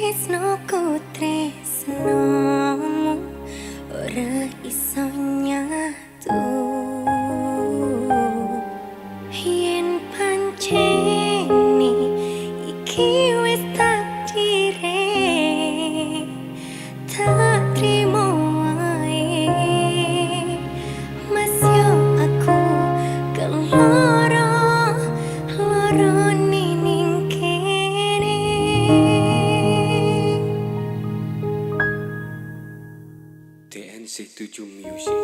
Tresno ku tresnomu Ora iso nyanyi 就没有戏。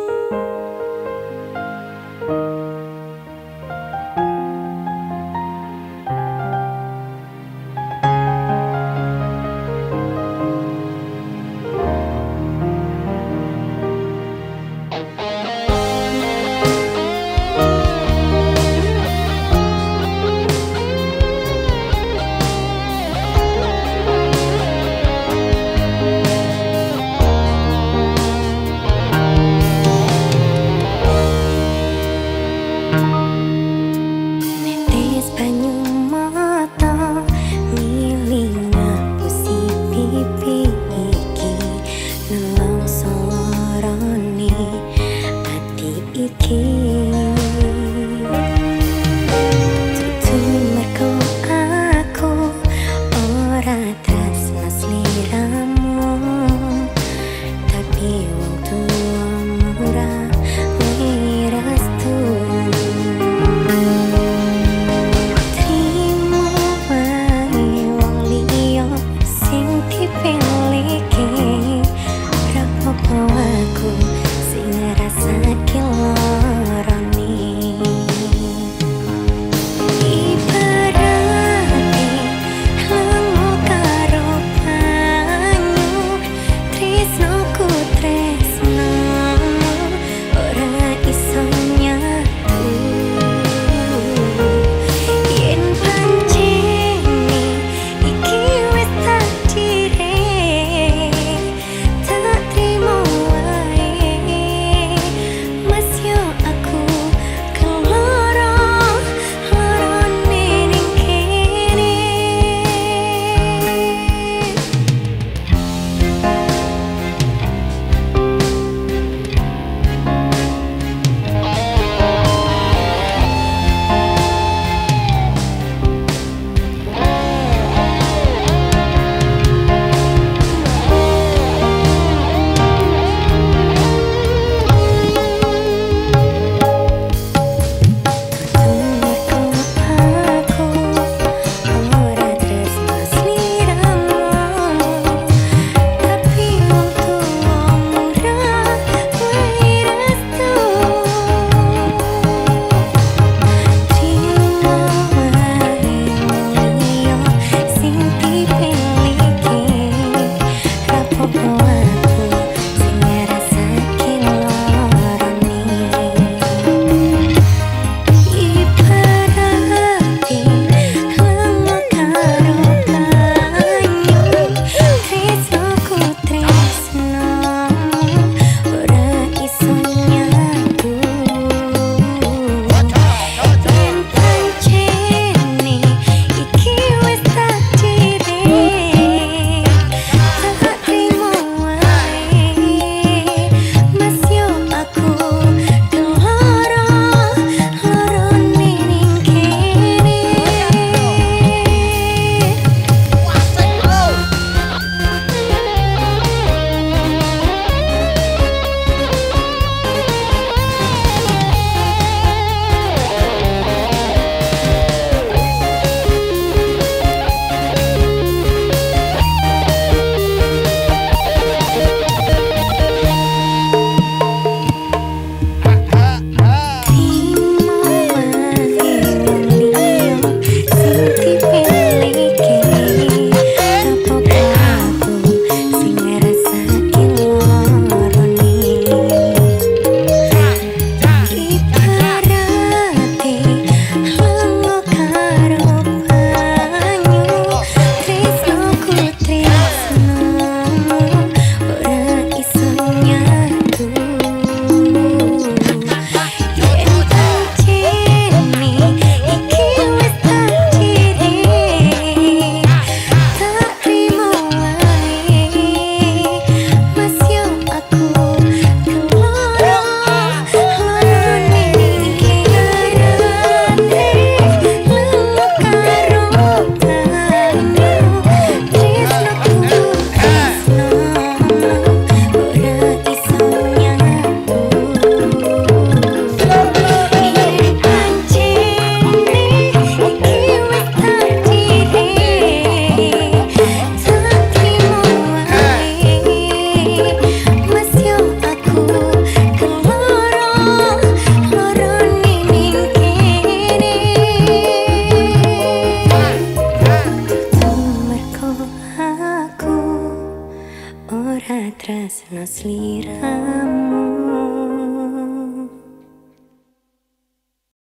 karena seliramu